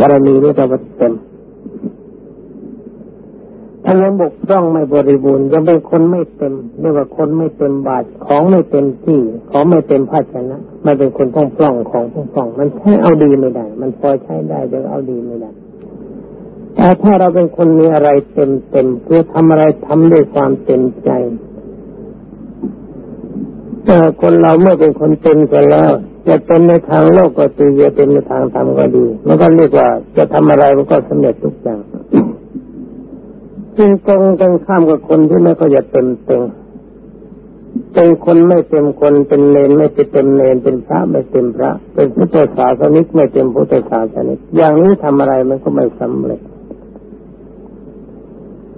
บารมีนี่ก็เต็มถ้ายังบกพร่องไม่บริบูรณ์ยังเป็นคนไม่เต็มเรียกว่าคนไม่เต็มบาทของไม่เต็มที่ของไม่เต็มภาชนะมันเป็นคนต้องพร่องของต้องพร่อง มันแค่เอาดีไม่ได้ มันพอใช้ได้แต่เอาดีไม่ได้แต่ถ้าเราเป็นคนมีอะไรเต็มเต็มเพื่อทำอะไรทำด้วยความเต็มใจแต่คนเราเมื่อเป็นคนเต็มใจแล้ว จะเป็นในทางโลกก็ดีจะเป็นในทางธรรมก็ดีมันก็เรียกว่าจะทำอะไรมันก็สำเร็จทุกอย่างจึงตรงกันข้ามกับคนที่ไม่ก็จะเต็มเต็มเป็นคนไม่เต็มคนเป็นเลนไม่เต็มเลนเป็นพระไม่เต็มพระ เป็นพุทธศาสนิกไม่เต็มพุทธศาสนิกอย่างนี้ทำอะไรมันก็ไม่สำเร็จ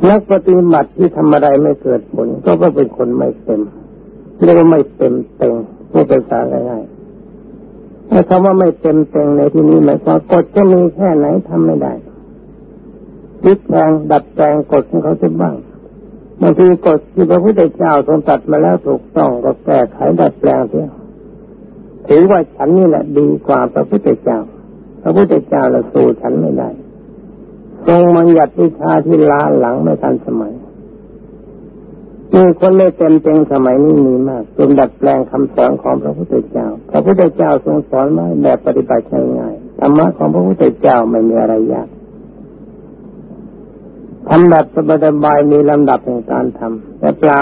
นักปฏิบัติที่ทำอะไรไม่เกิดผล ก็ก็เป็นคนไม่เต็มเรียกว่าไม่เต็มเต็งพูดภาษาง่าย ๆถ้าคำว่าไม่เต็มเต็งในที่นี้หมายความกฎจะมีแค่ไหนทำไม่ได้พิดแปลงดัดแปลงกฎของเขาจะบ้างบางทีกฎที่พระพุทธเจ้าทรงตัดมาแล้วถูกต้องก็แก้ไขดัดแปลงเสียถือว่าฉันนี่แหละดีกว่าพระพุทธเจ้า พระพุทธเจ้าละสู้ฉันไม่ได้ทรงมัญญัติวิชาที่ล้าหลังไม่ทันสมัย มีคนไม่เต็มเต็งสมัยนี้มีมากจนดัดแปลงคำสอนของพระพุทธเจ้า พระพุทธเจ้าทรงสอนมาแบบปฏิบัติง่ายๆธรรมะของพระพุทธเจ้าไม่มีอะไรยากทำแบบสบายๆมีลำดับแห่งการทำแต่เปล่า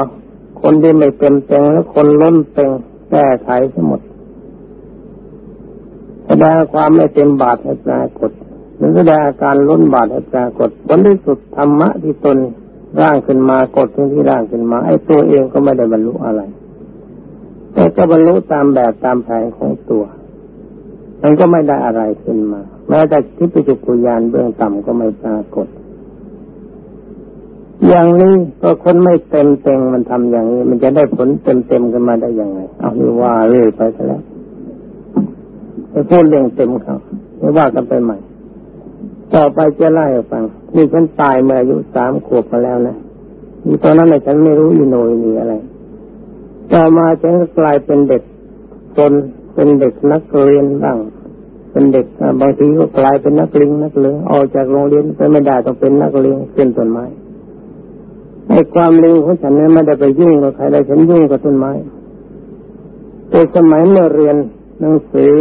คนที่ไม่เต็มเต็งแล้วคนล้นเต็งแก้ไขทั้งหมดแสดงความไม่เต็มบาทให้ปรากฏหรือแสดงอาการล้นบาทให้ปรากฏผลที่สุดธรรมะที่ตน ร่างขึ้นมากดที่ที่ร่างขึ้นมา ไอ้ตัวเองก็ไม่ได้บรรลุอะไร แต่ก็บรรลุตามแบบตามแผนของตัว มันก็ไม่ได้อะไรขึ้นมา แม้แต่ทิพยจุกุยานเบื้องต่ำก็ไม่ปรากฏ อย่างนี้ก็คนไม่เต็มเต็งมันทำอย่างนี้ มันจะได้ผลเต็มเต็มกันมาได้ยังไง เอานี่ว่าเรื่อยไปซะแล้วไปพูดเรื่องเต็มเขาไม่ว่ากันไปใหม่ ต่อไปจะไล่าฟังนี่ฉันตายเมื่ออายุสามขวบมาแล้วนะนี่ตอนนั้นฉันไม่รู้อีโนยนี่อะไร ต่อมาฉันก็กลายเป็นเด็กจนเป็นเด็กนักเรียนบ้าง เป็นเด็กบางทีก็กลายเป็นนักเรียนนักเรียนออกจากโรงเรียนไปไม่ได้ต้องเป็นนักเรียนขึ้นต้นไม้ไอ้ความเร็วของฉันเนี่ยไม่ได้ไปยุ่งกับใครเลยฉันยุ่งกับต้นไม้แต่สมัยเมื่อเรียนหนังสือ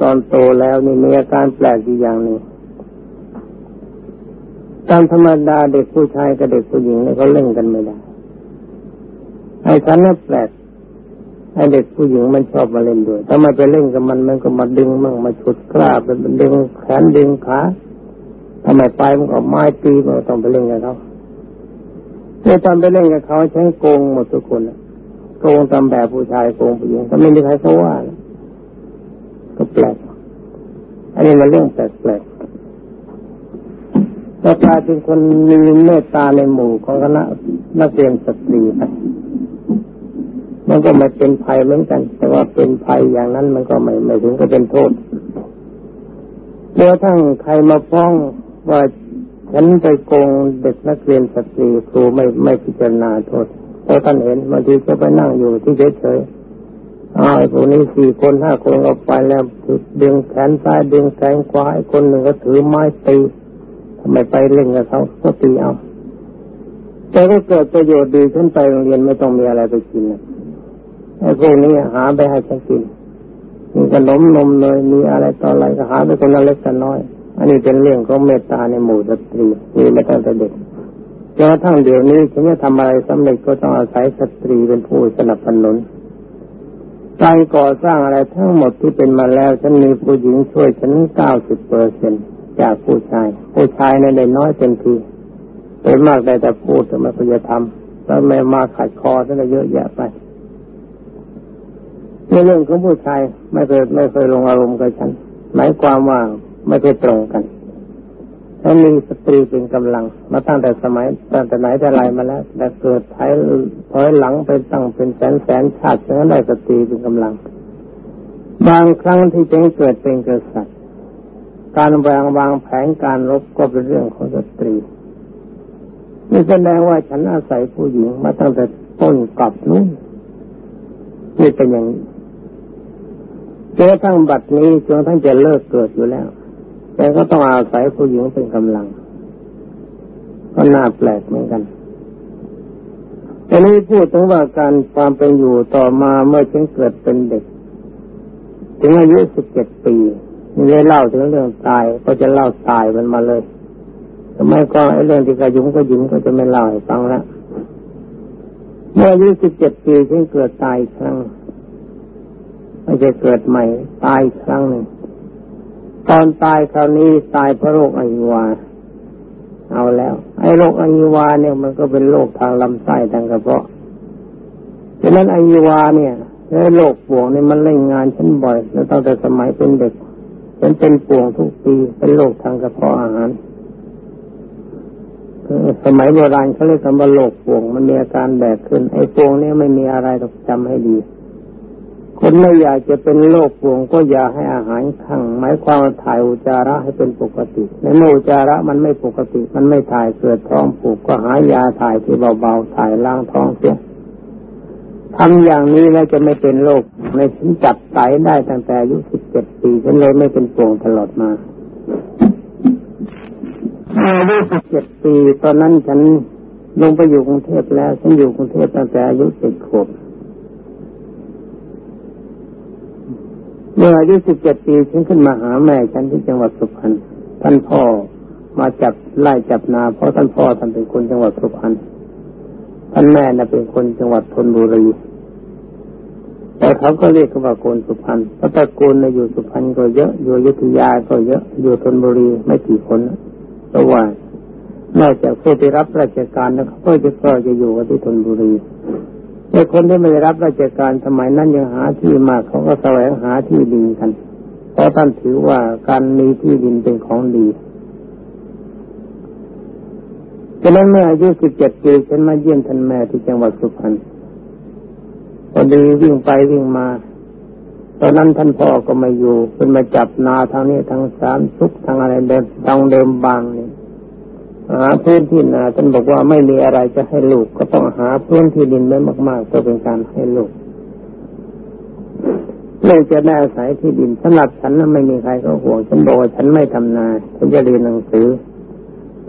ตอนโตแล้วนี่มีอาการแปลกอีกอย่างหนึ่ง ตามธรรมดาเด็กผู้ชายกับเด็กผู้หญิงเนี่ยเขาเล่นกันไม่ได้ไอ้ฉันน่ะแปลกไอ้เด็กผู้หญิงมันชอบมาเล่นด้วยถ้ามาไปเล่นกับมันมันก็มาดึงมั่งมาฉุดกล้าเป็นดึงแขนดึงขาทำไมไปมันก็ไม้ตีมันต้องไปเล่นกับเขาเมื่อตอนไปเล่นกับเขาใช้โกงหมดทุกคนโกงตามแบบผู้ชายโกงผู้หญิงก็ไม่มีใครเขาว่าก็แปลกอันนี้มันเรื่องแปลก ก็กลายเป็นคนมีเมตตาในหมู่ของคณะนักเรียนสตรีไปมันก็ไม่เป็นภัยเหมือนกัน แต่ว่าเป็นภัยอย่างนั้นมันก็ไม่ไม่ถึงก็เป็นโทษเมื่อทั้งใครมาฟ้องว่าฉันไปโกงเด็กนักเรียนสตรีครูไม่ไม่พิจารณาโทษเพราะท่านเห็นบางทีก็ไปนั่งอยู่ที่เฉยๆอ้าวพวกนี้สี่คนห้าคนก็ไปแล้วดึงแขนซ้ายดึงแขนขวาคนหนึ่งก็ถือไม้ตี ไมไปเล่นกับเขาก็ตีเอา แต่ก็เกิดประโยชน์ดีขึ้นไปโรงเรียนไม่ต้องมีอะไรไปกินไอ้พวกนี้หาไปให้ฉันกินมีขนมนมเนยมีอะไรต่ออะไรก็หาไปคนละเล็กละน้อย อันนี้เป็นเรื่องของเมตตาในหมู่สตรีมีมาตั้งแต่เด็กจนกระทั่งเดี๋ยวนี้ฉันจะทำอะไรสำเร็จก็ต้องอาศัยสตรีเป็นผู้สนับสนุนการก่อสร้างอะไรทั้งหมดที่เป็นมาแล้วฉันมีผู้หญิงช่วยฉันเก้าสิบเปอร์เซ็นต์ จากผู้ชาย ผู้ชายในได้น้อยเต็มทีเป็นมากได้แต่พูดแต่ไม่ควรจะทำแล้วไม่มาขัดคอซะเยอะแยะไปในเรื่องของผู้ชายไม่เคยไม่เคยลงอารมณ์กับฉัน หมายความว่าไม่เคยตรงกันถ้ามีสตรีเป็นกำลัง มาตั้งแต่สมัยตั้งแต่ไหนแต่ไรมาแล้วแต่เกิดถอยถอยหลังไปตั้งเป็นแสนแสนชาติฉะนั้นได้สตรีเป็นกำลัง บางครั้งที่จะเกิดเป็นกษัตริย์ การวางวางแผนการรบก็เป็นเรื่องของสตรีนี่แสดงว่าฉันอาศัยผู้หญิงมาตั้งแต่ต้นกับนู้นนี่เป็นอย่างนี้จนทั้งบัดนี้จนทั้งจะเลิกเกิดอยู่แล้ว แต่ก็ต้องอาศัยผู้หญิงเป็นกำลัง ก็น่าแปลกเหมือนกันอันนี้พูดถึงว่าการความเป็นอยู่ต่อมาเมื่อฉันเกิดเป็นเด็ก ถึงอายุสิบเจ็ดปี นี่ได้เล่าถึงเรื่องตายก็จะเล่าตายมันมาเลยทำไมก็ไอ้เรื่องที่กระยุงก็ยุงก็จะไม่เล่าให้ฟังละเมื่ออายุสิบเจ็ดปีฉันเกิดตายครั้งไม่ใช่เกิดใหม่ ตายครั้งหนึ่งตอนตายคราวนี้ตายเพราะโรคอหิวา เอาแล้ว ไอ้โรคอหิวาเนี่ยมันก็เป็นโรคทางลำไส้ทางกระเพาะฉะนั้นอหิวาเนี่ยไอโรคปวงเนี่ยมันเล่นงานฉันบ่อย แล้วตั้งแต่สมัยเป็นเด็ก ฉันเป็นป่วงทุกปีเป็นโรคทางกระเพาะอาหารสมัยโบราณเขาเรียกกันว่าโรคป่วงมันมีอาการแบกขึ้น ไอ้ป่วงนี่ไม่มีอะไรต้องจำให้ดี คนไม่อยากจะเป็นโรคป่วงก็อย่าให้อาหารขังหมายความว่าถ่ายอุจาระให้เป็นปกติในเมื่ออุจจาระมันไม่ปกติ มันไม่ถ่ายเกิดท้องผูกก็หายาถ่ายที่เบาๆถ่ายล้างท้องเสีย ทำอย่างนี้แล้วจะไม่เป็นโรคในฉันจับไตได้ตั้งแต่อายุสิบเจ็ดปีฉันเลยไม่เป็นป่วงตลอดมาอายุสิบเจ็ดปี ตอนนั้นฉันลงไปอยู่กรุงเทพแล้ว ฉันอยู่กรุงเทพตั้งแต่อายุสิบขวบเมื่ออายุสิบเจ็ดปีฉันขึ้นมาหาแม่ฉันที่จังหวัดสุพรรณท่านพ่อมาจับไล่จับนา เพราะท่านพ่อท่านเป็นคนจังหวัดสุพรรณ ท่านแม่น่ะเป็นคนจังหวัดธนบุรีแต่เขาก็เรียกกันว่าโกนสุพรรณเพราะตระกูลอยู่สุพรรณก็เยอะ อยู่ยุธยาก็เยอะ อยู่ธนบุรีไม่กี่คนเพราะว่านอกจากผู้ที่รับราชการแล้วเขาก็จะก็จะอยู่ที่ธนบุรีแต่คนที่ไม่ได้รับราชการสมัยนั้นยังหาที่มากเขาก็แสวงหาที่ดินกัน เพราะท่านถือว่าการมีที่ดินเป็นของดี ฉะนั้นเมื่ออายุสิบเจ็ดปีฉันมาเยี่ยมท่านแม่ที่จังหวัดสุพรรณพอดีวิ่งไปวิ่งมา ตอนนั้นท่านพ่อก็มาอยู่เป็นมาจับนาทางนี้ทางสามทุกทางอะไรเดิมทางเดิมบางนี่หาพื้นที่นาท่านบอกว่าไม่มีอะไรจะให้ลูกก็ต้องหาพื้นที่ดินไว้มากๆเพื่อเป็นการให้ลูกลูกจะได้อาศัยที่ดินสำหรับฉันนั้นไม่มีใครก็ห่วงฉันบอกว่าฉันไม่ทำนาฉันจะเรียนหนังสือ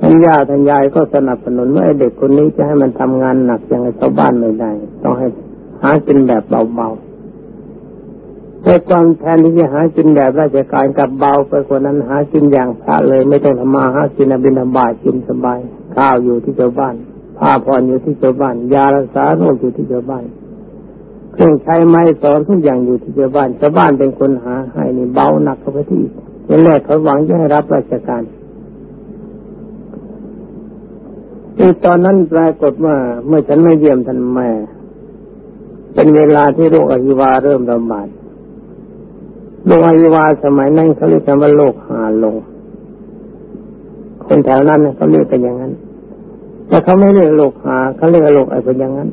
ท่านย่าท่านยายก็สนับสนุนว่าเด็กคนนี้จะให้มันทำงานหนักอย่างชาวบ้านไม่ได้ ต้องให้หากินแบบเบาๆแต่ความแทนที่จะหากินแบบราชการกับเบาไปกว่านั้นหากินอย่างพระเลย ไม่ต้องทำมาหากินบินาบาตกินสบาย ข้าวอยู่ที่ชาวบ้านผ้าผ่อนอยู่ที่ชาวบ้าน ยารักษาโรคอยู่ที่ชาวบ้านเครื่องใช้ไม้สอนทุกอย่างอยู่ที่ชาวบ้านชาวบ้านเป็นคนหาให้นี่เบาหนักเข้าไปที่แรกเขาหวังจะให้รับราชการ ที่ตอนนั้นปรากฏว่า เมื่อฉันไม่เยี่ยมท่านแม่ เป็นเวลาที่โรคอหิวาเริ่มระบาดโรคอหิวาสมัยนั้นเขาเรียกกันว่าโรคหาลง คนแถวนั้นเขาเรียกกันอย่างนั้น แต่เขาไม่เรียกโรคหาเขาเรียกโรคอะไรเป็นอย่างนั้น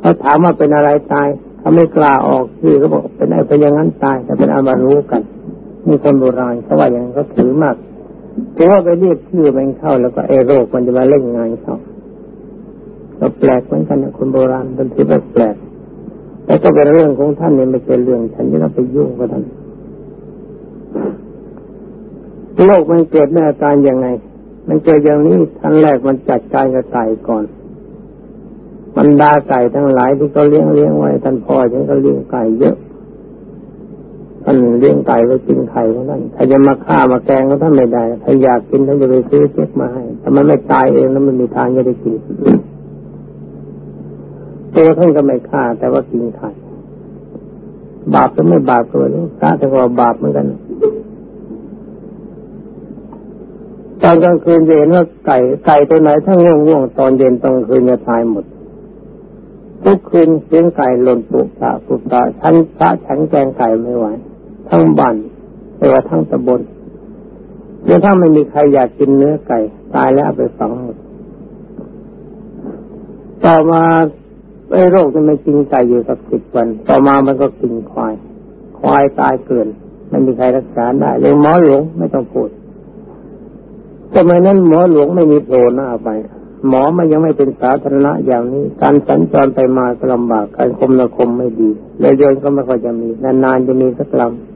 เขาถามว่าเป็นอะไรตายเขาไม่กล้าออกชื่อเขาบอกเป็นอะไรเป็นอย่างนั้นตายแต่เป็นอามารู้กันมีคนโบราณเขาว่าอย่างนั้นเขาถือมาก ถือว่าไปเรียกชื่อมันเข้าแล้วก็เอโรคมันจะมาเล่นงานเขาก็แปลกเหมือนกันนะคนโบราณเป็นที่แปลกแต่ก็เป็นเรื่องของท่านเนี่ยไม่ใช่เรื่องฉันจะต้องไปยุ่งกับท่านโลกมันเกิดในอาการยังไง มันเกิดอย่างนี้ท่านแรกมันจัดการกับไก่ก่อนบรรดาไก่ทั้งหลายที่เขาเลี้ยงเลี้ยงไว้ท่านพ่อฉันก็เลี้ยงไก่เยอะ ท่านเลี้ยงไก่ไว้กินไข่ของท่านใครจะมาฆ่ามาแกงก็ท่านไม่ได้ใครอยากกินท่านจะไปซื้อเช็คมาให้แต่มันไม่ตายเองแล้วมันมีทางจะได้กินตัวท่านก็ไม่ฆ่า แต่ว่ากินไข่บาปก็ไม่บาปตัวนี้ฆ่าแต่ว่าบาปเหมือนกันตอนกลางคืนจะเห็นว่าไก่ไก่ตัวไหนถ้าง่วงง่วงตอนเย็นตอนคืนจะตายหมดทุกคืนเสียงไก่หล่นปุกตาปุกตาฉันพระฉันแกงไก่ไม่ไหว ทั้งบ้านไม่ว่าทั้งตำบลเดี๋ยวถ้าไม่มีใครอยากกินเนื้อไก่ ตายแล้วไปฝังหมดต่อมาไอ้โรคจะไม่กินไก่อยู่สักสิบวัน ต่อมามันก็กินควาย ควายตายเกินไม่มีใครรักษาได้เลยหมอหลวงไม่ต้องพูดสมัยนั้นหมอหลวงไม่มีโผล่หน้าไป หมอมันยังไม่เป็นสาธารณะอย่างนี้ การสัญจรไปมาก็ลำบากการคมนาคมไม่ดีเลยยนก็ไม่ค่อยจะมีนานๆจะมีสักลำ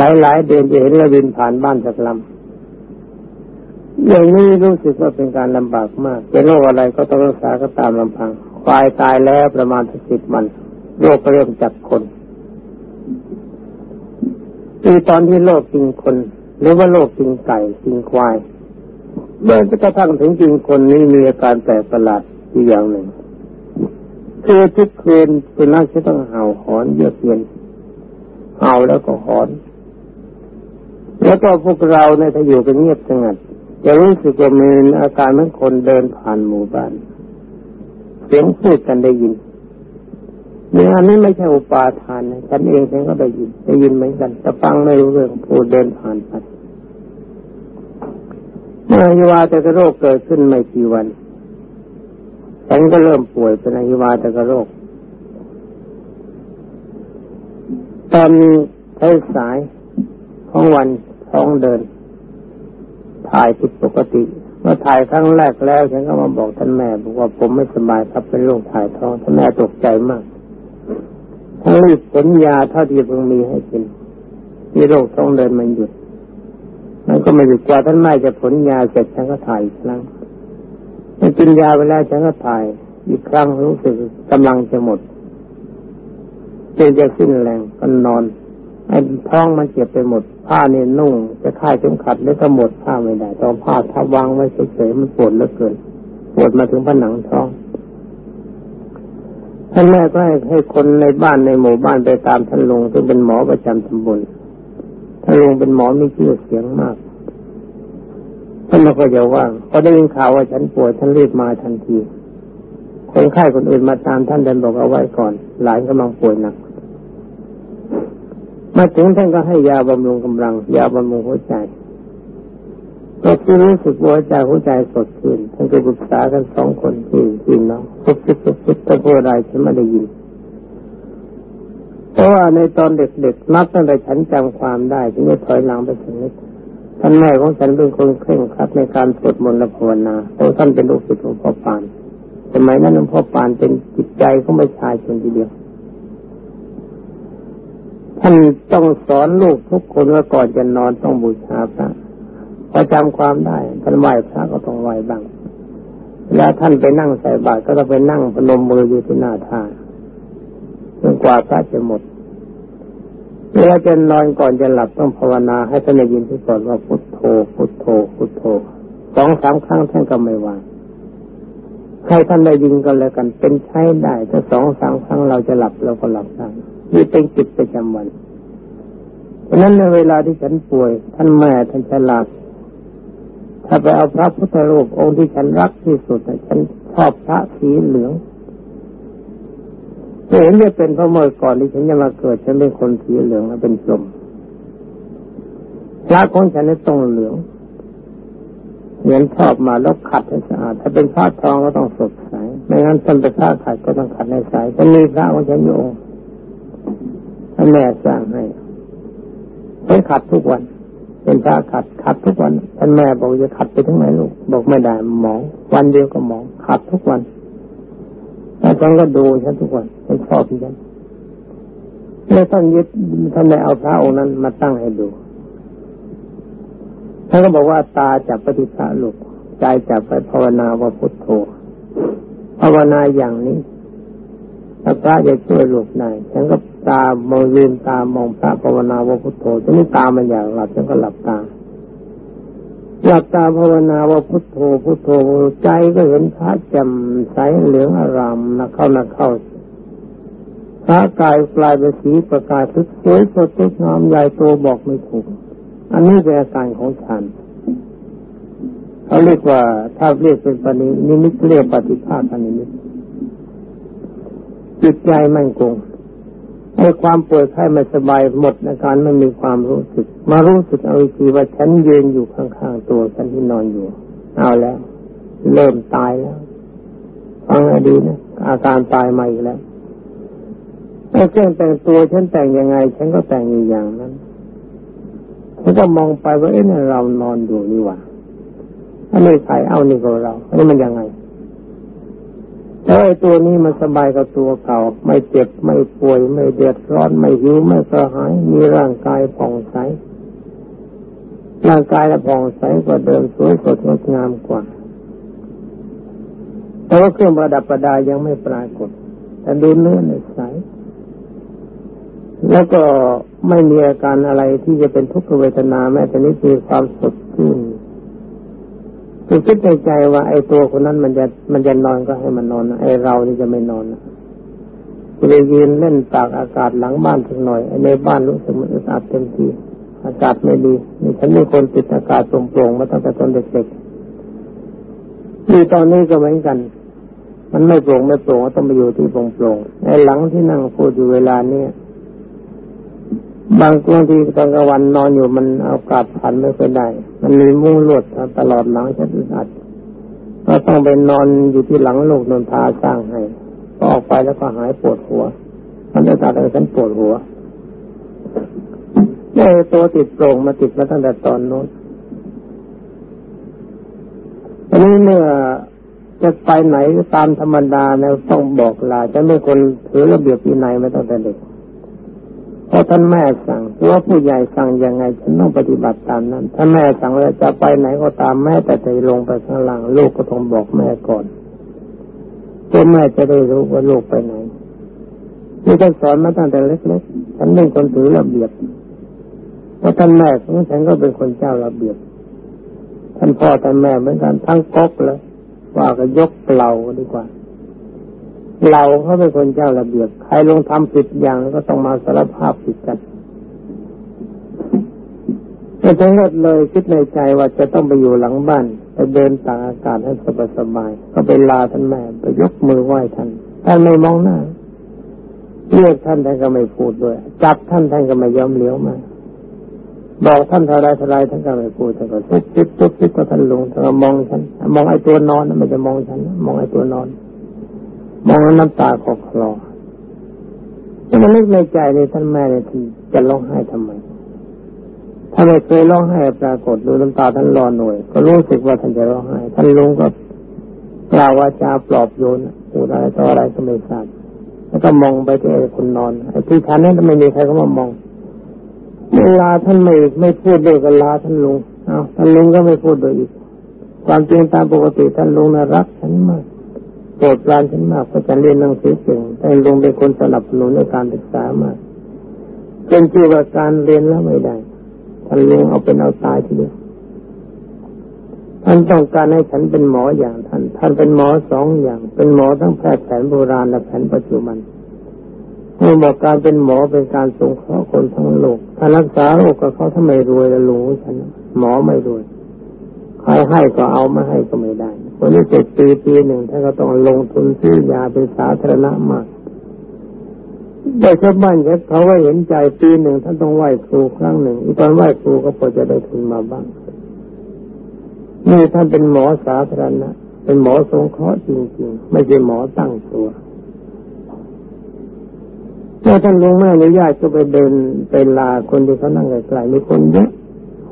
หลายหลายเดือนจะเห็นระวินผ่านบ้านสักลำอย่างนี้รู้สึกว่าเป็นการลำบากมากเป็นโรคอะไรก็ต้องรักษาก็ตามลำพังควายตายแล้วประมาณสิบมันโรคก็เริ่มจับคนคือตอนที่โรคกินคน หรือว่าโรคกินไก่กินควายเมื่อกระทั่งถึงกินคนนี้มีอาการแปลกประหลาดอีกอย่างหนึ่งคือทุกคืนคุณนักจะต้องเห่าหอนเยือกเย็นเห่าแล้วก็หอน แล้วก็พวกเราเนี่ยถ้าอยู่กันเงียบสงัดจะรู้สึกว่ามีอาการเหมือนคนเดินผ่านหมู่บ้าน เสียงพูดกันได้ยินเรื่องอันนี้ไม่ใช่อุปาทานนะฉันเองฉันก็ได้ยินได้ยินเหมือนกันแต่ฟังไม่รู้เรื่องพูดเดินผ่านไปเมื่ออหิวาต่โรคเกิดขึ้นไม่กี่วันฉันก็เริ่มป่วยเป็นอหิวาต่โรค ตอนท้าสายของวัน ท้องเดิน ถ่ายผิดปกติ เมื่อถ่ายครั้งแรกแล้ว ฉันก็มาบอกท่านแม่บอกว่าผมไม่สบายครับเป็นโรคถ่ายท้องท่านแม่ตกใจมากทั้งรีบผลยาเท่าที่เพิ่งมีให้กินที่โรคท้องเดินมันหยุดมันก็ไม่หยุดกว่าท่านแม่จะผลยาเสร็จฉันก็ถ่ายอีกครั้งเมื่อกินยาไปแล้วฉันก็ถ่าย อีกครั้งรู้สึกกำลังจะหมดเจนจะสิ้นแรงก็นอนไอ้ท้องมันเจ็บไปหมด ผ้าเนี่ยนุ่งจะค่ายเข็มขัดแล้วก็หมดผ้าไม่ได้ต้องผ้าทับวางไว้เฉยๆมันปวดเหลือเกินปวดมาถึงผนังท้องท่านแม่ก็ให้ให้คนในบ้านในหมู่บ้านไปตามท่านลุงซึ่งเป็นหมอประจำตำบลท่านลุงเป็นหมอมีชื่อเสียงมากท่านก็จะว่างพอได้ยินข่าวว่าฉันป่วยท่านรีบมาทันทีคนไข้คนอื่นมาตามท่านเดินบอกเอาไว้ก่อน หลานกำลังป่วยหนัก มาถึงท่านก็ให้ยาบำรุงกำลัง ยาบำรุงหัวใจก็คือรู้สึกว่าใจหัวใจสดชื่นท่านก็ปรึกษากันสองคนที่พี่น้องพุทธพุทธพุทธพูดอะไรฉันไม่ได้ยินเพราะว่าในตอนเด็กๆนับตั้งแต่ฉันจำความได้ฉันไม่ถอยหลังไปถึงนิดท่านแม่ของฉันเป็นคนเคร่งครัดในการสวดมนต์และภาวนาเพราะท่านเป็นลูกศิษย์ของพ่อปานสมัยนั้นหลวงพ่อปานเป็นจิตใจของประชาชนทีเดียว ท่านต้องสอนลูกทุกคนว่าก่อนจะนอนต้องบูชาพระพอจำความได้ท่านไหว้พระก็ต้องไหว้บ้างเวลาท่านไปนั่งใส่บาตรก็ต้องไปนั่งพนมมืออยู่ที่หน้าท่าจนกว่าพระจะหมดเวลาจะนอนก่อนจะหลับต้องภาวนาให้ท่านได้ยินที่ก่อนว่าพุทโธ พุทโธ พุทโธสองสามครั้งท่านก็ไม่วางใครท่านได้ยินก็แล้วกันเป็นใช้ได้ถ้าสองสามครั้งเราจะหลับเราก็หลับได้ นี่เป็นจิตประจำวันเพราะนั้นในเวลาที่ฉันป่วย ท่านแม่ท่านฉลาดถ้าไปเอาพระพุทธรูปองค์ที่ฉันรักที่สุดฉันชอบพระสีเหลืองเห็นจะเป็นเพราะเมื่อก่อนที่ฉันจะมาเกิดฉันเป็นคนสีเหลืองและเป็นสมพระของฉันนี่ต้องเหลืองเหมือนชอบมาแล้วขัดให้สะอาด ถ้าเป็นผ้าทองก็ต้องสดใส ไม่งั้นฉันเป็นผ้าขัดก็ต้องขัดให้ใสฉันมีพระของฉันอยู่ องค์ท่าแม่สร้างให้ฉันขัดทุกวัน เป็นพระขัดขัดทุกวันท่านแม่บอกจะขัดไปทั้งไหนลูก บอกไม่ได้หมอง วันเดียวก็หมองขัดทุกวันแล้วฉันก็ดูฉันทุกวันฉันชอบฉันแล้วท่านยึดท่านได้เอาพระองค์นั้นมาตั้งให้ดูท่านก็บอกว่าตาจับปฏิภาลูกใจจับไปภาวนาว่าพุทโธภาวนาอย่างนี้ถ้าพระจะช่วยลูกได้ฉันก็ ตามองลืมตามองพระภาวนาว่าพุทโธจะไม่ตามันอยากหลับฉันก็หลับตา หลับตาภาวนาว่าพุทโธพุทโธใจก็เห็นพระจำใสเหลืองอารามนักเข้านักเข้าพระกายกลายเป็นสีประกายทุกสวยสดทุกงามใหญ่โตบอกไม่ถูก อันนี้เป็นอาการของฉันเขาเรียกว่าถ้าเรียกเป็นปณินิมิตเรียกปฏิภาคนิมิตจิตใจมั่นคง ให้ความป่วยไข้ไม่สบายหมดอาการไม่มีความรู้สึก มารู้สึกเอาอีกทีว่าฉันยืนอยู่ข้างๆตัวฉันที่นอนอยู่ เอาแล้ว เริ่มตายแล้วฟังดีนะอาการตายมาอีกแล้วไอ้เครื่องแต่งตัวฉันแต่งยังไง ฉันก็แต่งอย่างนั้นฉันก็มองไปว่าเอ๊ะเรานอนอยู่นี่หว่าถ้าไม่ใครเอานี่ก็เราอันนี้มันยังไง แล้วไอ้ตัวนี้มันสบายกับตัวเก่า ไม่เจ็บไม่ป่วย ไม่เดือดร้อนไม่หิวไม่กระหาย มีร่างกายผ่องใสร่างกายละผ่องใสกว่าเดิมสวยสดงดงามกว่าแต่ว่าเครื่องประดับประดายังไม่ปรากฏ แต่ดูเนื้อในใสแล้วก็ไม่มีอาการอะไรที่จะเป็นทุกขเวทนาแม้แต่นี้คือความสดชื่น คือคิดในใจว่า ไอ้ตัวคนนั้นมันจะมันจะนอนก็ให้มันนอนไอ้เรานี่จะไม่นอนนะจะไปยืนเล่นตากอากาศหลังบ้านสักหน่อยในบ้านรู้สึกมันอึดอัดเต็มที่อากาศไม่ดีนี่ฉันมีคนติดอากาศโปร่งๆมาตั้งแต่ตอนเด็กๆนี่ตอนนี้ก็เหมือนกัน มันไม่โปร่งไม่โปร่งต้องไปอยู่ที่โปร่งๆไอ้หลังที่นั่งพูดอยู่เวลาเนี้ย บางบางทีตอนกลางวันนอนอยู่มันเอากาศผ่านไม่ค่อยได้ มันมีมุ้งลวดตลอดหลังฉันอึดอัดก็ต้องไปนอนอยู่ที่หลังลูกนนทาสร้างให้ก็ออกไปแล้วก็หายปวดหัว มันจะตัดอะไรฉันปวดหัวไอ้ตัวติดโปร่งมาติดมาตั้งแต่ตอนโน้นอันนี้เมื่อจะไปไหนตามธรรมดาแล้วต้องบอกลาจะไม่คนถือระเบียบวินัยมาตั้งแต่เด็ก พราะท่านแม่สั่งว่าผู้ใหญ่สั่งยังไงฉันต้องปฏิบัติตามนั้น ถ้าแม่สั่งแล้วจะไปไหนก็ตามแม่แต่จะลงไปข้างล่างลูกก็ต้องบอกแม่ก่อนเพื่อแม่จะได้รู้ว่าลูกไปไหนนี่ท่านสอนมาตั้งแต่เล็กๆฉันเป็นคนถือระเบียบเพราะท่านแม่ของฉันก็เป็นคนเจ้าระเบียบ ท่านพ่อท่านแม่เหมือนกันทั้งก๊กเลยว่าก็ยกเปล่าดีกว่า เราเขาเป็นคนเจ้าระเบียบ ใครลงทำผิดอย่างก็ต้องมาสารภาพผิดกันแต่ฉันก็เลยคิดในใจว่าจะต้องไปอยู่หลังบ้านไปเดินตากอากาศให้สบายสบาย ก็ไปลาท่านแม่ไปยกมือไหว้ท่านท่านไม่มองหน้าเรียกท่านท่านก็ไม่พูดด้วย จับท่านท่านก็ไม่ยอมเลี้ยวมาบอกท่านทลายทลายท่านก็ไม่พูดท่านก็ทุบทุบทุบทุบก็ท่านลงท่านก็มองฉันมองไอ้ตัวนอนไม่จะมองฉันมองไอ้ตัวนอน มองน้ำตาขอคลอจะมานึกในใจเลยท่านแม่เลยทีจะร้องไห้ทำไม ถ้าไม่เคยร้องไห้ปรากฏดูน้ำตาท่านรอหน่วย ก็รู้สึกว่าท่านจะร้องไห้ ท่านลุงก็กล่าวว่าจาปลอบโยนพูดอะไรต่ออะไรก็ไม่ทราบแล้วก็มองไปที่คนนอนไอ้ที่ท่านนั้นไม่มีใครเขามามองเวลาท่านไม่ไม่พูดด้วยกันลาท่านลุงอ้าวท่านลุงก็ไม่พูดด้วยอีก ความจริงตามปกติท่านลุงน่ารักฉันมาก โปรดปรานฉันมากเพราะฉันเรียนหนังสือเก่งแต่ลงเป็นคนสนับสนุนในการศึกษามากเป็นชื่อว่าการเรียนแล้วไม่ได้ท่านลงเอาเป็นเอาตายทีเดียวท่านต้องการให้ฉันเป็นหมออย่างท่าน ท่านเป็นหมอสองอย่าง เป็นหมอทั้งแพทย์แผนโบราณและแผนปัจจุบันเมื่อบอกการเป็นหมอเป็นการสงเคราะห์คนทั้งโลกถ้ารักษาโรคกับเขาถ้าไมรวยแล้วลุงฉัน หมอไม่รวยใครให้ก็เอาไม่ให้ก็ไม่ได้ คนที่เจ็ดปีปีหนึ่งท่านก็ต้องลงทุนซื้อยาเป็นสาธารณะมากได้ชาวบ้านเขาว่าเห็นใจปีหนึ่งท่านต้องไหว้ครูครั้งหนึ่งตอนไหว้ครูก็พอจะได้ทุนมาบ้างนี่ท่านเป็นหมอสาธารณะ เป็นหมอสงเคราะห์จริงๆ ไม่ใช่หมอตั้งตัวเมื่อท่านลงแม่อนุญาตก็ไปเดินไปลาคนที่เขานั่งไกลๆมีคนเยอะ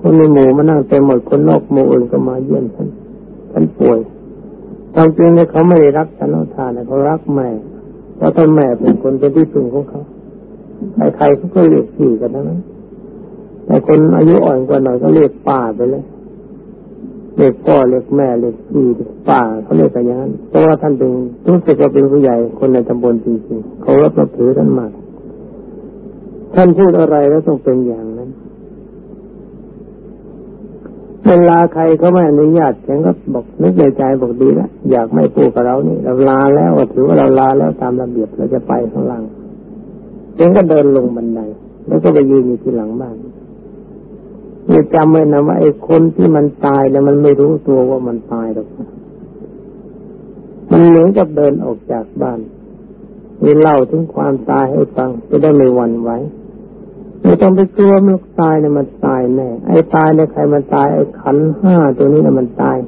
คนในหมู่มานั่งเต็มหมดคนนอกหมู่อื่นก็มาเยี่ยมท่านท่านป่วย ความจริงเนี่ยเขาไม่ได้รักฉันเอาทานเขารักแม่เพราะท่านแม่เป็นคนเป็นที่พึ่งของเขาใครๆเขาก็เรียกพี่กันทั้งนั้นแต่คนอายุอ่อนกว่าหน่อยก็เรียกป้าไปเลยเรียกพ่อเรียกแม่เรียกพี่เรียกป้าเขาเรียกกันอย่างนั้นเพราะว่าท่านเป็นรู้สึกว่าเป็นผู้ใหญ่คนในตำบลจริงๆเขารับนับถือท่านมากท่านพูดอะไรแล้วต้องเป็นอย่างนั้น เวลาใครเขาไม่อนุญาตฉันก็บอกนึกในใจบอกดีแล้วอยากไม่พูดกับเรานี่เราลาแล้วถือว่าเราลาแล้วตามระเบียบเราจะไปข้างล่างฉันก็เดินลงบันไดแล้วก็ไปยืนอยู่ที่หลังบ้านนี่จำไว้นะว่าไอ้คนที่มันตายแล้วมันไม่รู้ตัวว่ามันตายหรอกมันเหมือนกับเดินออกจากบ้านมีเล่าถึงความตายให้ฟังจะได้ไม่หวั่นไหวไม่ต้องไปกลัวมันตายเนี่ยมัน แน่ ไอ้ตายเนี่ยใครมันตาย ไอ้ขันห้าตัวนี้เนี่ยมันตาย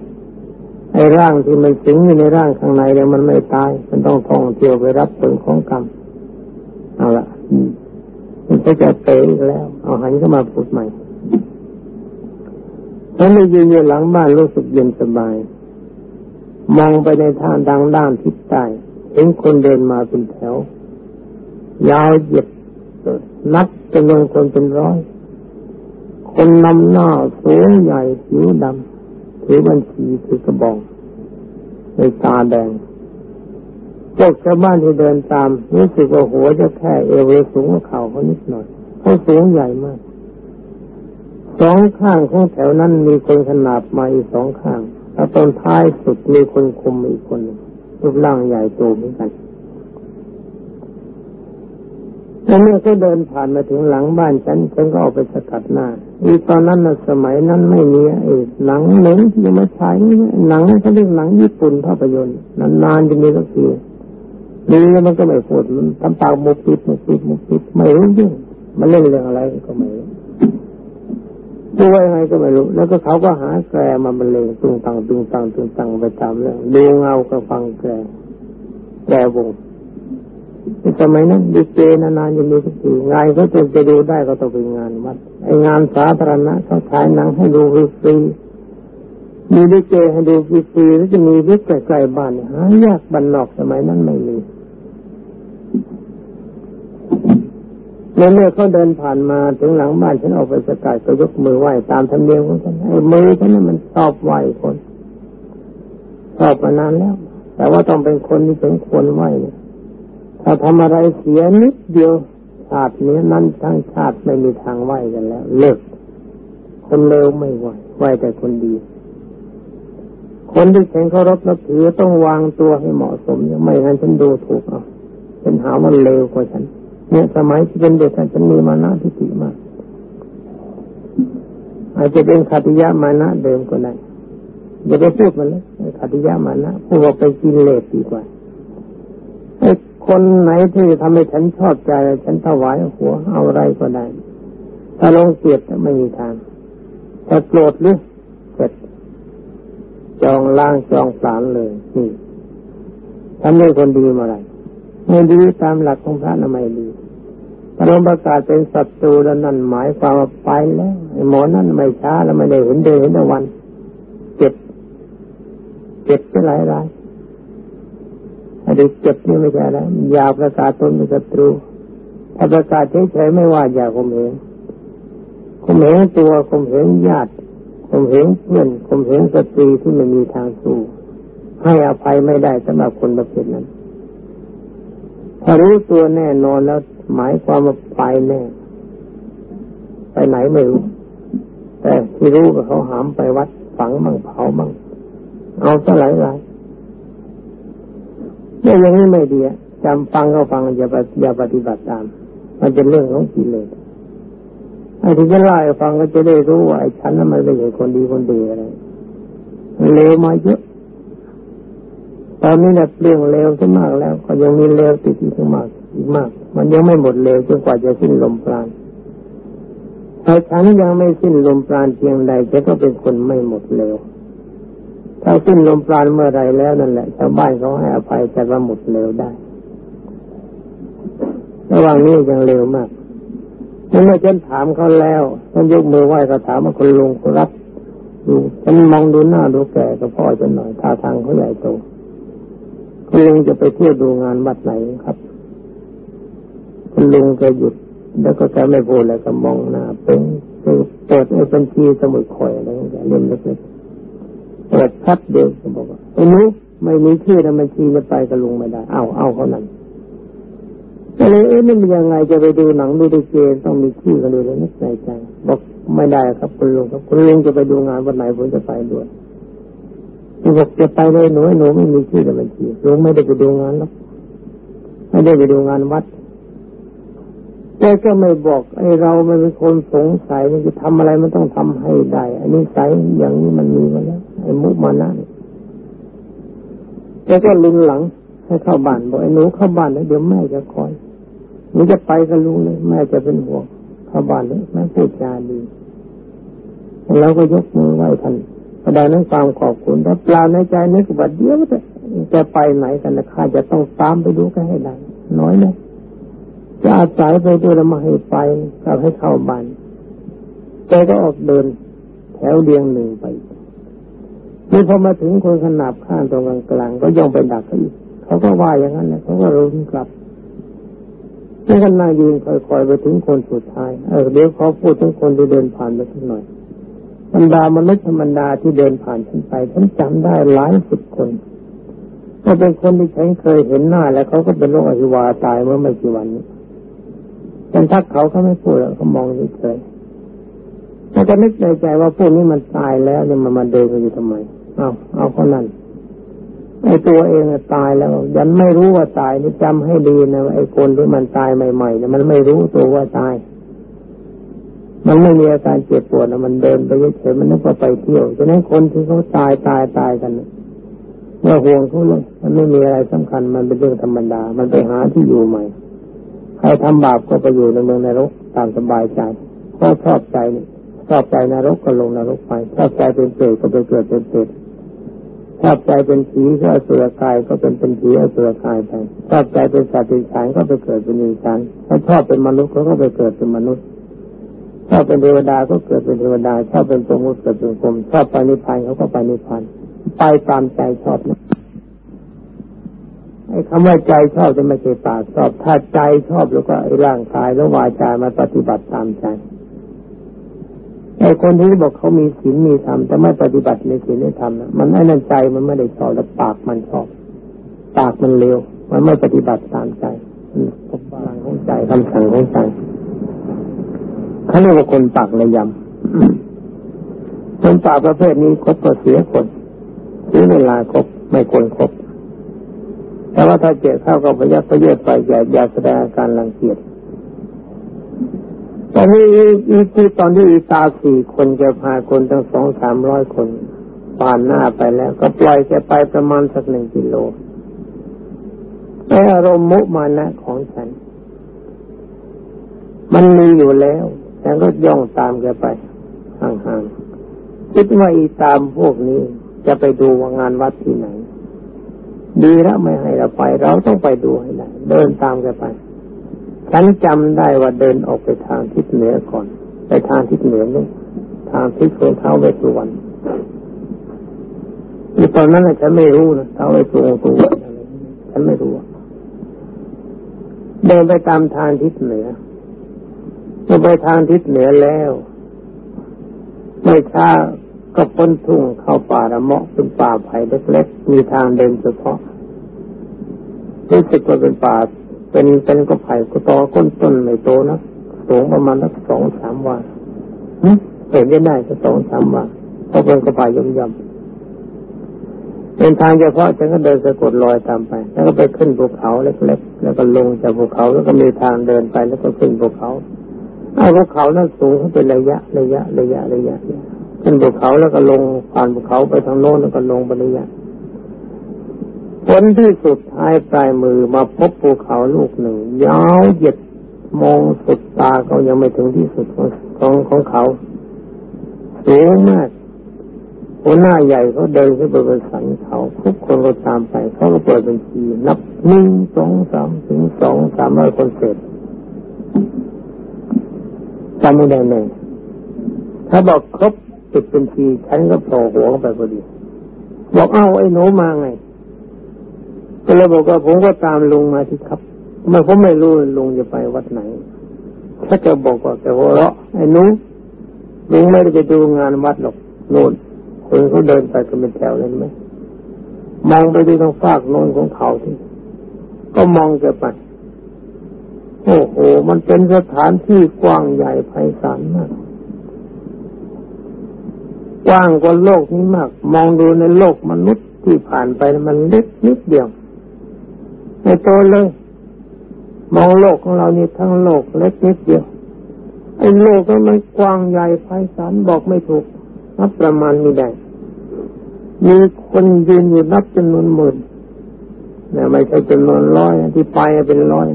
ไอ้ร่างที่มันสิงอยู่ในร่างข้างในเนี่ยมันไม่ตาย มันต้องท่องเที่ยวไปรับผลของกรรม เอาละมันก็จะเตะอีกแล้ว เอาหันเข้ามาพูดใหม่ฉันได้ยืนอยู่หลังบ้านรู้สึกเย็นสบาย มองไปในทางดังด้านทิศใต้เห็นคนเดินมาเป็นแถว ยาวเหยียดนับจำนวนคนเป็นร้อย คนนำหน้าสูงใหญ่ผิวดำถือบัญชีถือกระบองในตาแดงพวกชาวบ้านที่เดินตามรู้สึกว่าหัวจะแค่เอวสูงกว่าเขาเขานิดหน่อยเขาสูงใหญ่มากสองข้างของแถวนั้นมีคนขนาบมาอีกสองข้าง แล้วตอนท้ายสุดมีคนคุมอีกคนรูปร่างใหญ่โตเหมือนกัน แล้วเมื่อเขาเดินผ่านมาถึงหลังบ้านฉันฉันก็ออกไปสกัดหน้าอีตอนนั้นนะสมัยนั้นไม่มีไอ้หนังเหนังยังมาฉายหนังเขาเรียกหนังญี่ปุ่นภาพยนตร์นานๆจะมีสักทีนี่มันก็ไม่พูดมันทำปากมุกปิดมุกปิดมุกปิดไม่รู้เรื่องมันเล่นเรื่องอะไรก็ไม่รู้พูดยังไงก็ไม่รู้ แล้วก็เขาก็หาแกรมาบรรเลงตึงตังตึงตังตึงตังไปตามเรื่องดูเงาก็ฟังแกรแกรวง สมัยนั้นดีเจนานๆยังมีสักทีงานเขาจะจะดูได้ก็ต้องเป็นงานวัดไองานสาธารณะเขาฉายหนังให้ดูฟรีมีดีเจให้ดูฟรีแล้วจะมีวิทย์ใกล้บ้านหายากบ้านนอกสมัยนั้นไม่มีเมื่อเขาเดินผ่านมาถึงหลังบ้านฉันออกไปสกัดก็ยกมือไหว้ตามธรรมเนียมของฉันไอ้มือฉันนั้นมันชอบไหว้คนชอบมานานแล้ว แต่ว่าต้องเป็นคนที่เป็นคนไหว้เนี่ย ถ้าทำอะไรเสียนิดเดียวชาตินี้นั้นทั้งชาติไม่มีทางไหวกันแล้ว เลิก คนเลวไม่ไหวไหวแต่คนดี คนที่แข็งเคารพนับถือต้องวางตัวให้เหมาะสมอย่างไม่งั้นฉันดูถูกเอาฉันหาว่าเลวกว่าฉัน เนี่ยสมัยที่เป็นเด็กฉันมีมานะทิฏฐิมากอาจจะเป็นขัติยามานะเดิมก็ได้อย่าไปพูดมันเลยขัติยามานะพูดว่าไปกินเลสดีกว่า คนไหนที่ทำให้ฉันชอบใจ ฉันถวายหัวเอาอะไรก็ได้ ถ้าลงเกลียดไม่มีทางถ้าโกรธหรือเสร็จองล่างจองสารเลยนี่ทำให้คนดีมาอะไรไม่ดีตามหลักของพระนาไม่ดีถ้าลงประกาศเป็นศัตรูแล้วนั่นหมายความว่าไปแล้วไอ้หมอนั่นไม่ช้าแล้วไม่ได้เห็นเดินเห็นวันเจ็บเจ็บไปหลายราย อดีตเจ็บนี่ไม่ใช่แล้วอย่าประกาศตนเป็นศัตรูถ้าประกาศเฉยๆไม่ว่าอย่าข่มเหงข่มเหงตัวข่มเหงญาติข่มเหงเพื่อนข่มเหงสตรีที่ไม่มีทางสู้ให้อภัยไม่ได้สำหรับคนประเภทนั้น ถ้ารู้ตัวแน่นอนแล้วหมายความว่าไปแน่ ไปไหนไม่รู้ แต่ที่รู้ก็เขาหามไปวัดฝังบ้างเผาบ้างเอาซะหลายหลาย เนี่ยอย่างนี้ไม่ดีจำฟังก็ฟังอย่าอย่าปฏิบัติตาม มันเป็นเรื่องของกิเลสไอ้ที่จะเล่าให้ฟังก็จะได้รู้ว่าไอ้ฉันนั้นมันไม่ใช่คนดีคนดีอะไรเลวมาเยอะตอนนี้เนี่ยเรื่องเลวขึ้นมากแล้ว ก็ยังมีเลวติดอีกมากอีกมาก มันยังไม่หมดเลวจนกว่าจะสิ้นลมปราณถ้าฉันยังไม่สิ้นลมปราณเพียงใดจะก็เป็นคนไม่หมดเลว ถ้าสิ้นลมปราณเมื่อไรแล้วนั่นแหละชาวบ้านเขาให้อภัยแต่ว่าหมดเร็วได้ ระหว่างนี้ยังเร็วมากเมื่อฉันถามเขาแล้วฉันยกมือไหว้เขาถามว่าคุณลุงครับดูฉันมองดูหน้าดูแก่กับพ่อฉันหน่อยท่าทางเขาใหญ่โตคุณลุงจะไปเที่ยวดูงานบัดไหนครับ คุณลุงก็หยุด แล้วก็แกไม่พูดแล้วก็มองหน้าเป็นเปิดไอ้บัญชีสมุดคอยอะไรอย่างเงี้ยเล่นเล็ก เปิดพัดเดียวก็บอกว่าไอ้นู้ไม่มีชื่อทำไมชีจะไปกับลุงไม่ได้ เอาเอาเขานั่นก็เลยเอ๊ะนี่มันยังไงจะไปดูหนังดูดีเจต้องมีชื่อกันเลยนึกในใจบอกไม่ได้ครับคุณลุงครับคุณลุงจะไปดูงานวันไหนผมจะไปด้วยบอกจะไปเลยหนูหนูไม่มีชื่อในบัญชีลุงไม่ได้ไปดูงานหรอกไม่ได้ไปดูงานวัด แกก็ไม่บอกไอ้เราไม่เป็นคนสงสัยมันจะทำอะไรมันต้องทำให้ได้ อันนี้ใสอย่างนี้มันมีมาแล้วไอ้มุกมานะแกก็ลุนหลัง ให้เข้าบ้านบอกไอ้หนูเข้าบ้านแล้วเดี๋ยวแม่จะคอยหนูจะไปกับลุงเลยแม่จะเป็นห่วงเข้าบ้านเลยแม่พูดจาดีแล้วก็ยกมือไหว้ท่านแสดงนั้นความขอบคุณแต่ปลาในใจนึกว่าเดี๋ยวจะไปไหนกันนะข้าจะต้องตามไปดูกันให้ได้น้อยนะ จะอาศัยไปด้วยล้วมาให้ไปกับให้เข้าบ้านแกก็ออกเดิน แถวเดียงหนึ่งไปนี่พอมาถึงคนขนาบข้างตรงกลางก็ย่องไปดักเขาอีกเขาก็ว่าอย่างนั้นแหละเขาก็รุนกลับแล้วก็น่ายืนคอยๆไปถึงคนสุดท้ายเออเดี๋ยวเขาพูดถึงคนที่เดินผ่านไปสักหน่อยบรรดามนุษย์ธรรมดาที่เดินผ่านฉันไปฉันจำได้หลายสิบคนก็เป็นคนที่ฉันเคยเห็นหน้า แล้วเขาก็เป็นโรคอหิวาตายเมื่อไม่กี่วันนี้ ฉันทักเขาเขาไม่พูดแล้วเขามองเฉยแล้วก็นึกในใจว่าพวกนี้มันตายแล้วเนี่ยมันมาเดินกันอยู่ทำไม เอาเอาเขานั่นไอ้ตัวเองตายแล้ว ยันไม่รู้ว่าตายนี่จำให้ดีนะไอ้คนที่มันตายใหม่ๆเนี่ยมันไม่รู้ตัวว่าตาย มันไม่มีอาการเจ็บปวดนะมันเดินไปเฉยๆมันนึกว่าไปเที่ยวฉะนั้นคนที่เขาตายตายตายกันเมื่อห่วงเขาเลยมันไม่มีอะไรสำคัญมันเป็นเรื่องธรรมดา มันไปหาที่อยู่ใหม่ ใครทำบาปก็ไปอยู่ในเมืองนรกตามสบายใจก็ชอบใจนี่ชอบใจนรกก็ลงนรกไปชอบใจเป็นเปรตก็ไปเกิดเป็นเปรตชอบใจเป็นผีก็อสุรกายก็เป็นเป็นผีอสุรกายไปชอบใจเป็นสัตว์เป็นสายก็ไปเกิดเป็นอินทานถ้าชอบเป็นมนุษย์เขาก็ไปเกิดเป็นมนุษย์ชอบเป็นเทวดาก็เกิดเป็นเทวดาชอบเป็นพรหมก็เกิดเป็นพรหมชอบไปนิพพานเขาก็ไปนิพพานไปตามใจชอบนะ ไอ้คำว่าใจชอบจะไม่ใช่ปากชอบ ถ้าใจชอบแล้วก็ไอ้ร่างกายแล้ววาจามาปฏิบัติตามใจไอ้คนที่บอกเขามีศีลมีธรรมแต่ไม่ปฏิบัติในศีลในธรรมนะมันไอ้นั่นใจมันไม่ได้ชอบแต่ปากมันชอบ ปากมันเร็ว มันไม่ปฏิบัติตามใจมันพบพลังของใจคำสั่งของใจเขาเรียกว่าคนปากระยำคนปากประเภทนี้คบก็เสียคนเสียเวลาคบไม่ควรคบ แต่ว่าถ้าเจ็บเข้าก็พยักพเยดไปอย่าอย่าแสดงอาการรังเกียจตอนนี้อีที่ตอนที่อีตาสี่คนจะพาคนทั้งสองสามร้อยคนผ่านหน้าไปแล้ว ก็ปล่อยแกไปประมาณสักหนึ่งกิโลไออารมณ์มุมานะของฉัน มันมีอยู่แล้วฉันก็ย่องตามแกไปห่างๆคิดว่าอีตามพวกนี้จะไปดูว่างานวัดที่ไหน ดีแล้วไม่ให้เราไป เราต้องไปดูให้ได้เดินตามแกไป ฉันจำได้ว่าเดินออกไปทางทิศเหนือก่อน ไปทางทิศเหนือนี่ทางทิศของเท้าเวสุวรรณอีตอนนั้นฉันไม่รู้นะเท้าเวสุวรรณตัวฉันไม่รู้เดินไปตามทางทิศเหนือเมื่อไปทางทิศเหนือแล้ว ไม่ช้า ก็พ้นทุ่งเข้าป่าละเมาะเป็นป่าไผ่เล็กๆ มีทางเดินเฉพาะรู้สึกว่าเป็นป่า เป็นเป็นก็ไผ่ก็ตอก้นต้นไม่โตนะสูงประมาณสักสองสามวันเห็นได้ได้ก็สองสามวันเพราะเป็นก็ไผ่ย่อมย่อมเป็นทางเฉพาะฉันก็เดินสะกดรอยตามไป แล้วก็ไปขึ้นภูเขาเล็กๆ แล้วก็ลงจากภูเขาแล้วก็มีทางเดินไปแล้วก็ขึ้นภูเขาเอาภูเขานั้นสูงขึ้นเป็นระยะระยะระยะระยะ ขึ้นภูเขาแล้วก็ลงผ่านภูเขาไปทางโน้นแล้วก็ลงไประยะผลที่สุดท้ายปลายมือมาพบภูเขาลูกหนึ่งยาวเหยียดมองสุดตาเขายังไม่ถึงที่สุดของของเขาสูงมากหัวหน้าใหญ่เขาเดินขึ้นไปบนสันเขาทุกคนก็ตามไปเขาก็เปิดบัญชี นับหนึ่งสองสามถึงสองสามร้อยคนเสร็จจำไม่ได้เลยถ้าบอกครบ ติดบัญชีฉันก็โผล่หัวเข้าไปพอดี บอกเอ้าไอ้หนูมาไง ก็เลยบอกว่าผมก็ตามลุงมาที่ครับทำไมผมไม่รู้ลุงจะไปวัดไหน ถ้าจะบอกว่าแต่หัวเราะไอ้นุ้งลุงไม่ได้ไปดูงานวัดหรอกโน่นคนเขาเดินไปกันเป็นแถวเลยไหมมองไปดูทางฝากโน้นของเขาที่ก็มองจะไปโอ้โห มันเป็นสถานที่กว้างใหญ่ไพศาลมาก กว้างกว่าโลกนี้มาก มองดูในโลกมนุษย์ที่ผ่านไปมันเล็กนิดเดียวไม่โตเลย มองโลกของเรานี่ทั้งโลกเล็กนิดเดียวไอ้โลกมันกว้างใหญ่ไพศาลบอกไม่ถูกนับประมาณไม่ได้มีคนยืนอยู่นับจำนวนหมื่นเนี่ยไม่ใช่จำนวนร้อยที่ไปเป็นร้อย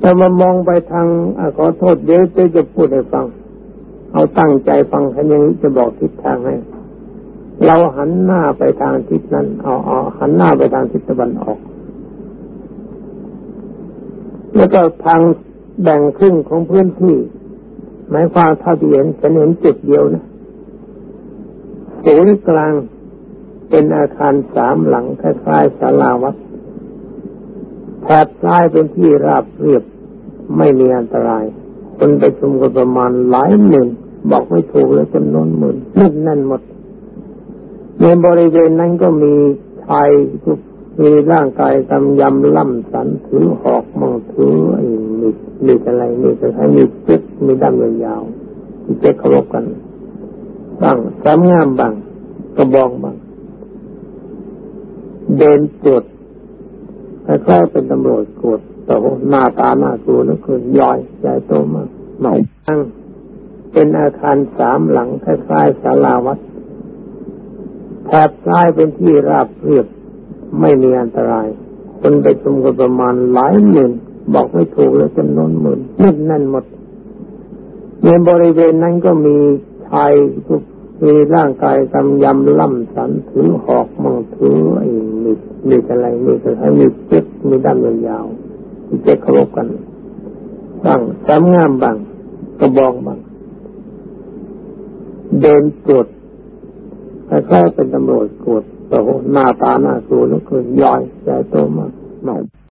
แต่มามองไปทางอขอโทษเดี๋ยวจะพูดให้ฟัง เอาตั้งใจฟังคันยังจะบอกทิศทางให้ เราหันหน้าไปทางทิศนั้น เอาเอาหันหน้าไปทางทิศตะวันออก แล้วก็ทางแบ่งครึ่งของพื้นที่หมายความเท่าที่เห็นฉันเห็นจุดเดียวนะศูนย์กลางเป็นอาคารสามหลังคล้ายๆศาลาวัดแถบซ้ายเป็นที่ราบเรียบไม่มีอันตราย คนไปชุมกันประมาณหลายหมื่น บอกไม่ถูกเลยจำนวนหมื่นนั่นนั่นหมด ในบริเวณนั้นก็มีชายทุกมีร่างกายกำยำล่ำสันถือหอกมั่งถือไอ้มีมีอะไรมีอะไรมีเจ็กมีด้ามยาวๆมีเจ็กเคารพกันบ้างสามงามบ้างกระบองบ้างเดินตรวจคล้ายๆเป็นตำรวจกดแต่หน้าตาหน้ากลัวแล้วคือย้อยใหญ่โตมากใหม่ตั้ง เป็นอาคารสามหลังคล้ายๆศาลาวัดแถบซ้ายเป็นที่ราบเรียบไม่มีอันตราย คนไปชุมกันประมาณหลายหมื่น บอกไม่ถูกเลยจำนวนหมื่นนั่นนั่นหมดในบริเวณนั้นก็มีชายทุกมีร่างกายกำยำล่ำสันถือหอกมังถือไอ้มีมีอะไรมีอะไรมีเจ็กมีด้ามยาวๆมีเจ็กเคารพกันบ้างสามงามบ้างกระบองบ้าง เดินตรวจคล้ายๆเป็นตำรวจกดแต่หน้าตาหน้าสูงแล้วคือย้อยใจโตมากหม่